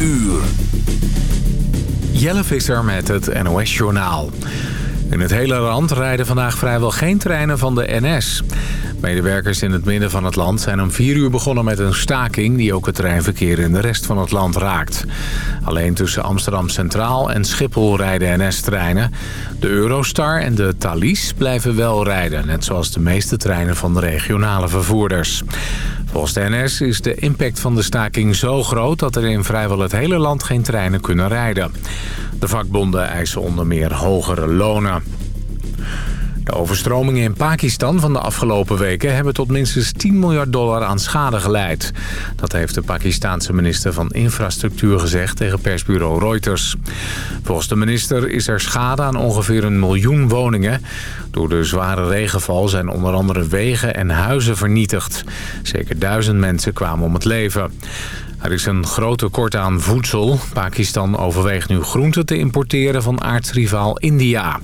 uur. Jelle Visser met het NOS-journaal. In het hele land rijden vandaag vrijwel geen treinen van de NS. Medewerkers in het midden van het land zijn om 4 uur begonnen met een staking... die ook het treinverkeer in de rest van het land raakt. Alleen tussen Amsterdam Centraal en Schiphol rijden NS-treinen. De Eurostar en de Thalys blijven wel rijden... net zoals de meeste treinen van de regionale vervoerders. Volgens de NS is de impact van de staking zo groot... dat er in vrijwel het hele land geen treinen kunnen rijden. De vakbonden eisen onder meer hogere lonen. De overstromingen in Pakistan van de afgelopen weken... hebben tot minstens 10 miljard dollar aan schade geleid. Dat heeft de Pakistanse minister van Infrastructuur gezegd... tegen persbureau Reuters. Volgens de minister is er schade aan ongeveer een miljoen woningen. Door de zware regenval zijn onder andere wegen en huizen vernietigd. Zeker duizend mensen kwamen om het leven. Er is een groot tekort aan voedsel. Pakistan overweegt nu groenten te importeren van aardsrivaal India.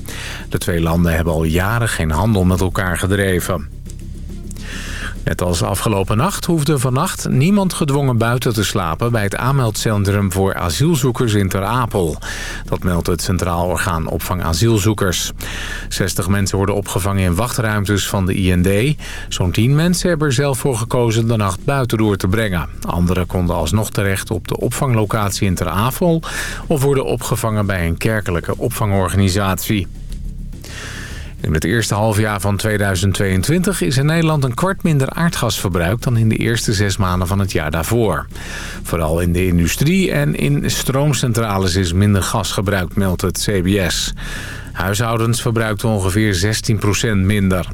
De twee landen hebben al jaren geen handel met elkaar gedreven. Net als afgelopen nacht hoefde vannacht niemand gedwongen buiten te slapen... bij het aanmeldcentrum voor asielzoekers in Ter Apel. Dat meldt het Centraal Orgaan Opvang Asielzoekers. 60 mensen worden opgevangen in wachtruimtes van de IND. Zo'n 10 mensen hebben er zelf voor gekozen de nacht buiten door te brengen. Anderen konden alsnog terecht op de opvanglocatie in Ter Apel... of worden opgevangen bij een kerkelijke opvangorganisatie. In het eerste halfjaar van 2022 is in Nederland een kwart minder aardgas verbruikt... dan in de eerste zes maanden van het jaar daarvoor. Vooral in de industrie en in stroomcentrales is minder gas gebruikt, meldt het CBS. Huishoudens verbruikten ongeveer 16% minder.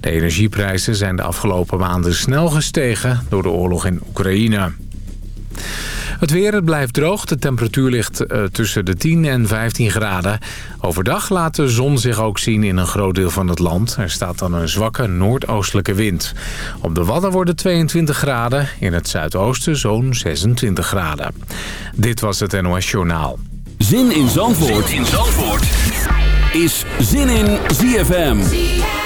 De energieprijzen zijn de afgelopen maanden snel gestegen door de oorlog in Oekraïne. Het weer, het blijft droog. De temperatuur ligt uh, tussen de 10 en 15 graden. Overdag laat de zon zich ook zien in een groot deel van het land. Er staat dan een zwakke noordoostelijke wind. Op de Wadden worden 22 graden. In het zuidoosten zo'n 26 graden. Dit was het NOS Journaal. Zin in Zandvoort, zin in Zandvoort. is Zin in ZFM. ZFM.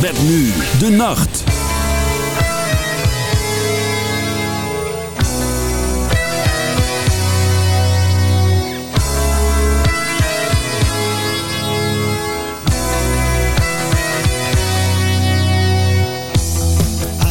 Met nu de nacht.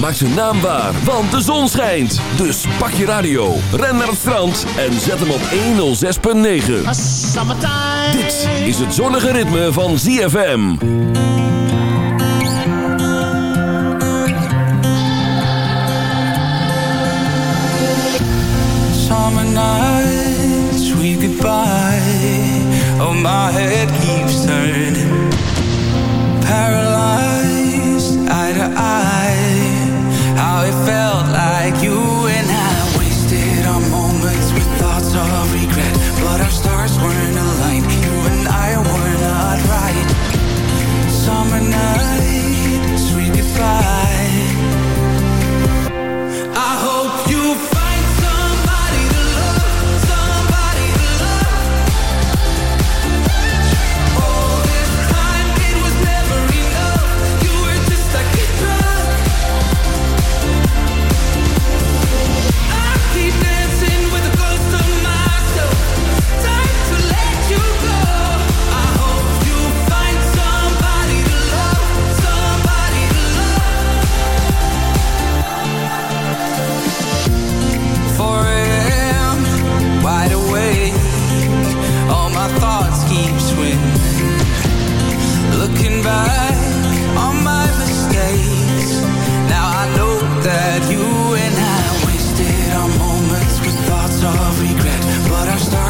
Maak zijn naam waar, want de zon schijnt. Dus pak je radio, ren naar het strand en zet hem op 106.9. Dit is het zonnige ritme van ZFM. Summer nights, sweet goodbye. Oh, my head keeps turning. Paralyzed,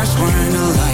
stars weren't alive.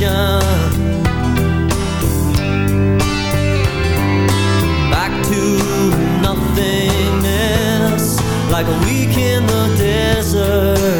deception Back to nothingness Like a week in the desert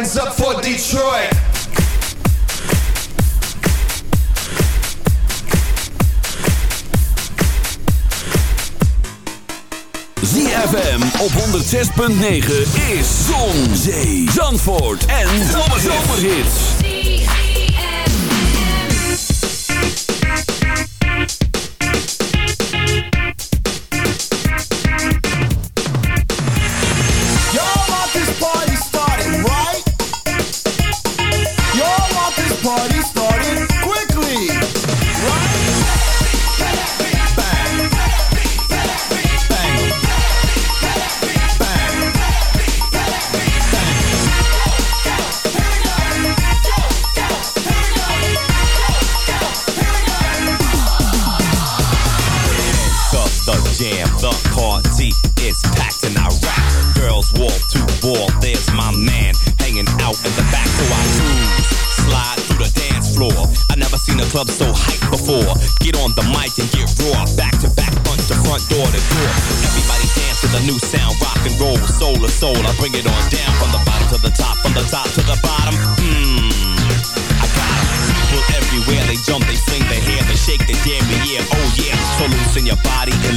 hands up for Detroit. ZFM op 106.9 is Zon, Zee, Zandvoort en Zomerhits.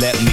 let me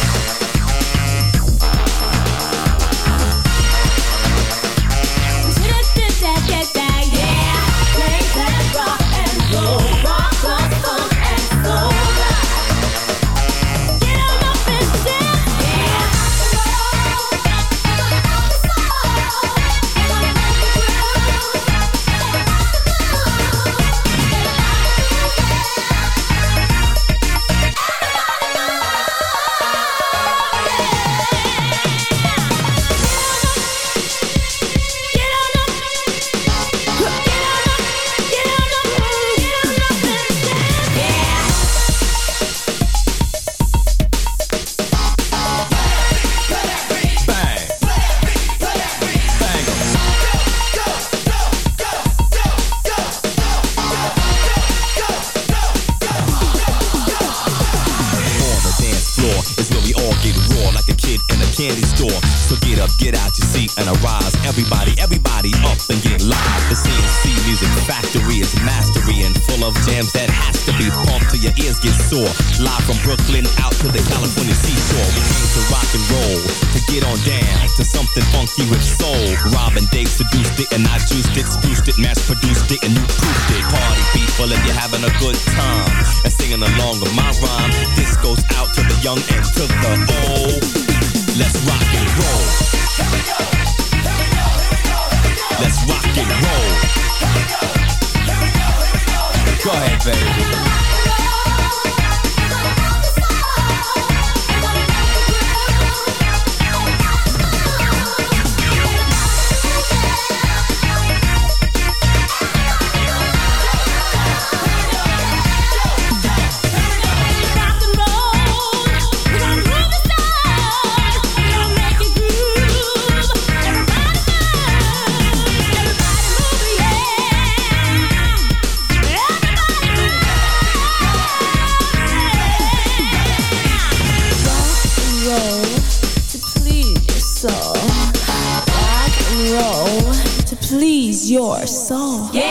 get on down to something funky with soul. Robin Dave seduced it and I juiced it, spruced it, mass produced it, and you proofed it. Party people, if you're having a good time and singing along with my rhyme, this goes out to the young and to the old. Let's rock and roll. Here we go. Here we go. Here we go. Let's rock and roll. Here we go. Here we go. Here we go. go ahead, baby. Your soul. Yeah.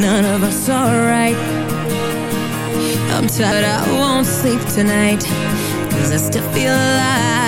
None of us are right. I'm tired, I won't sleep tonight. Cause I still feel alive.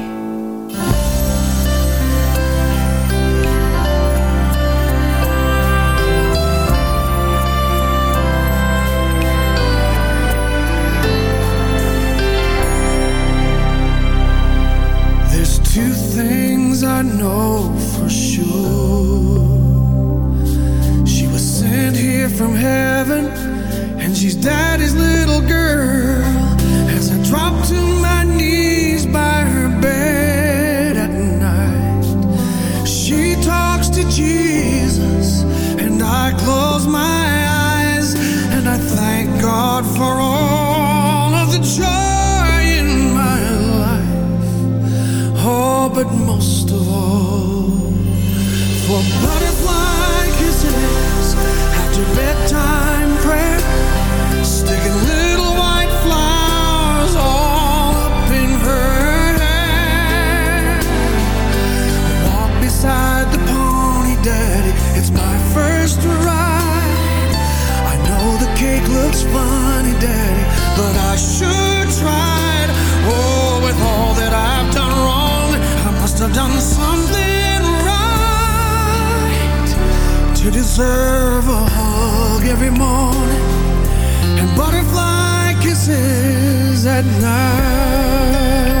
done something right to deserve a hug every morning and butterfly kisses at night.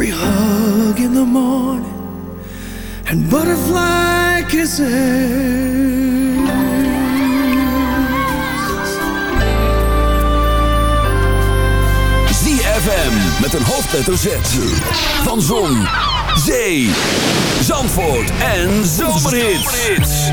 every hug in the morning and butterfly kisses. ZFM met een hoofdletter Z van Zon, Zee, Zandvoort en Zomerhits.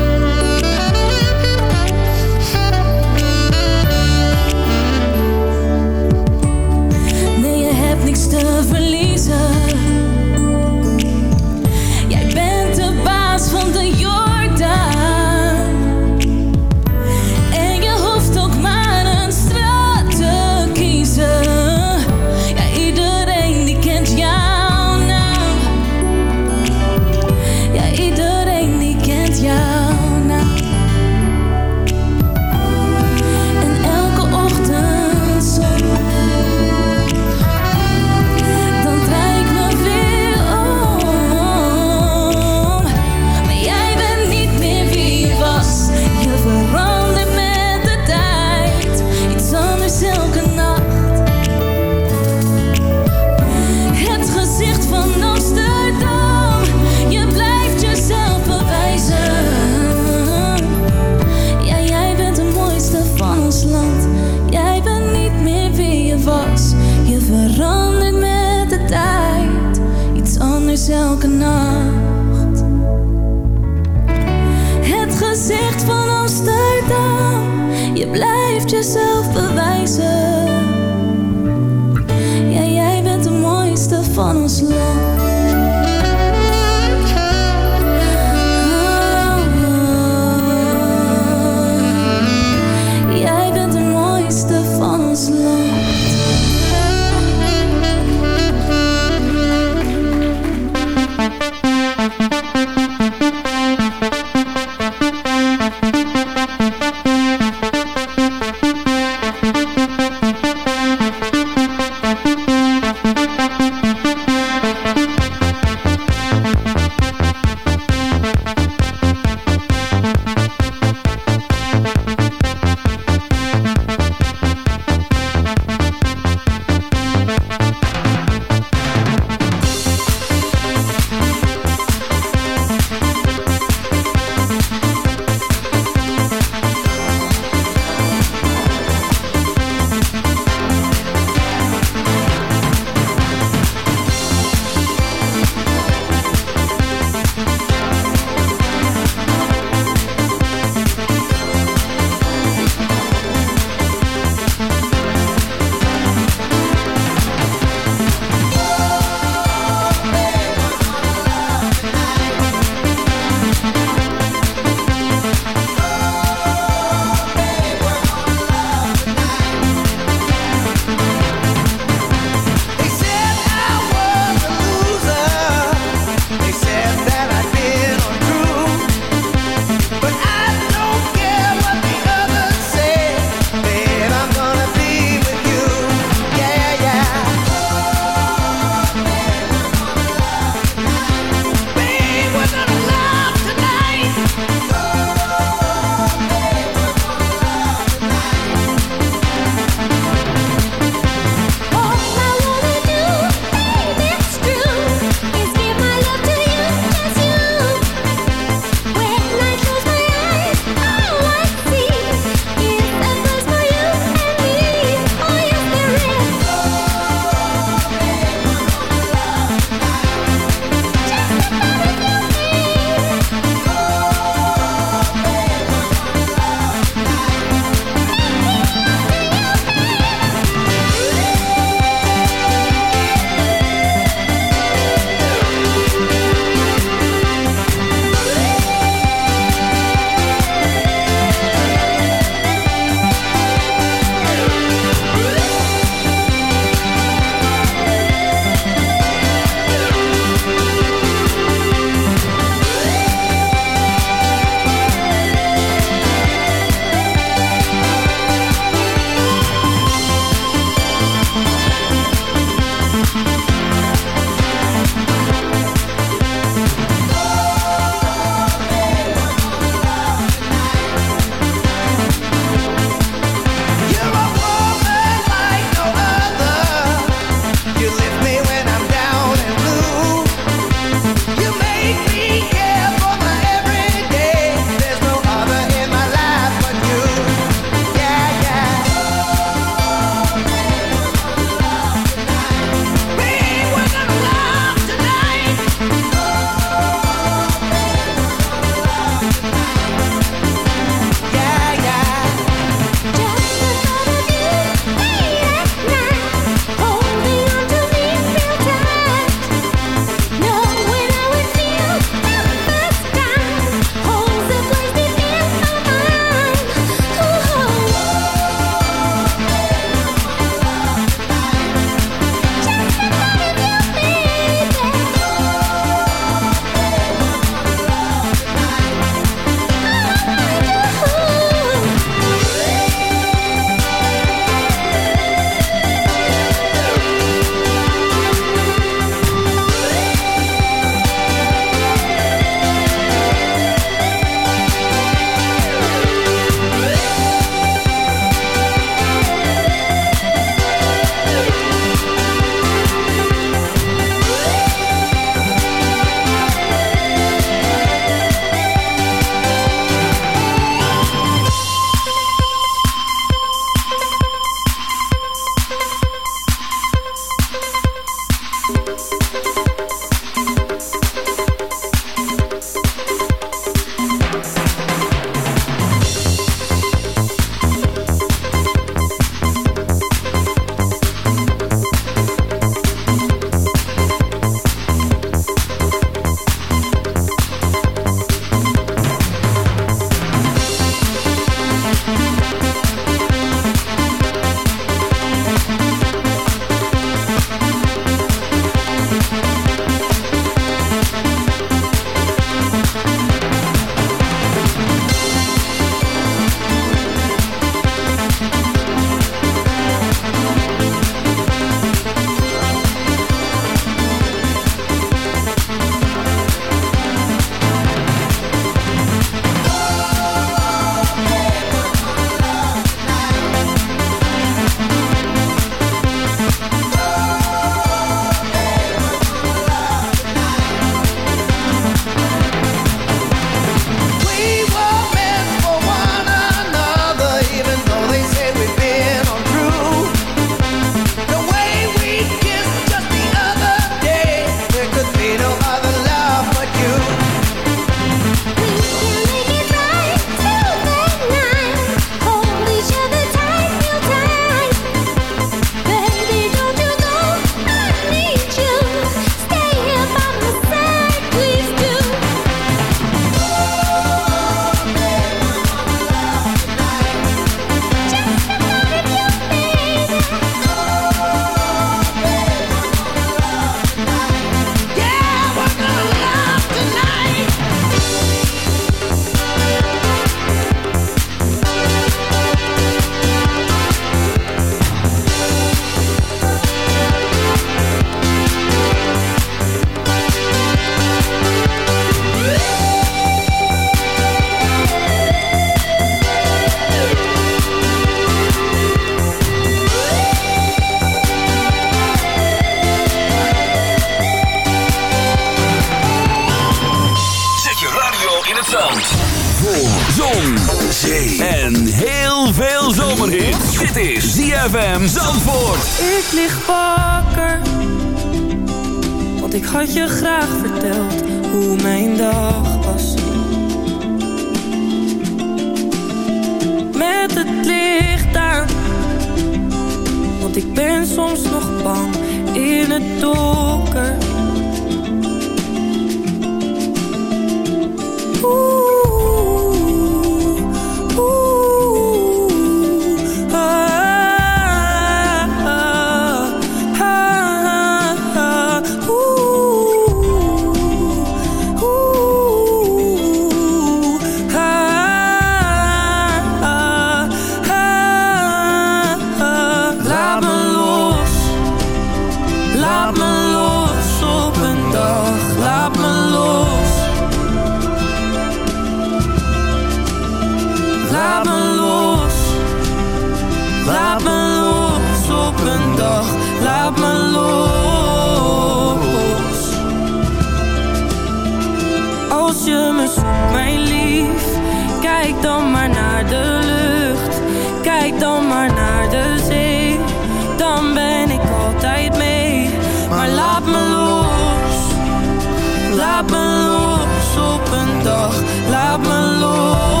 laat me los.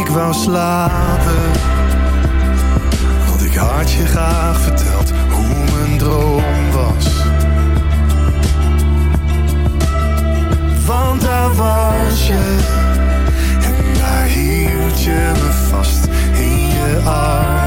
Ik wou slapen, want ik had je graag verteld hoe mijn droom was. Want daar was je, en daar hield je me vast in je arm.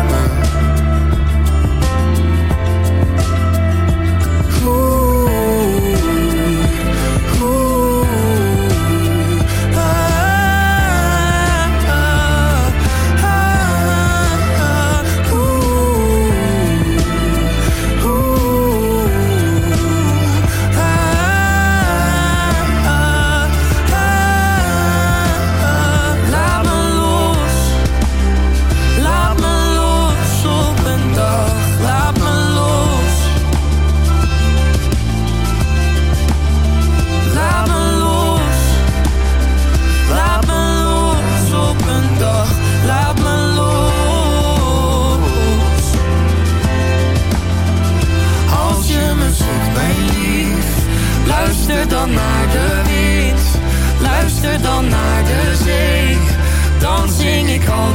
called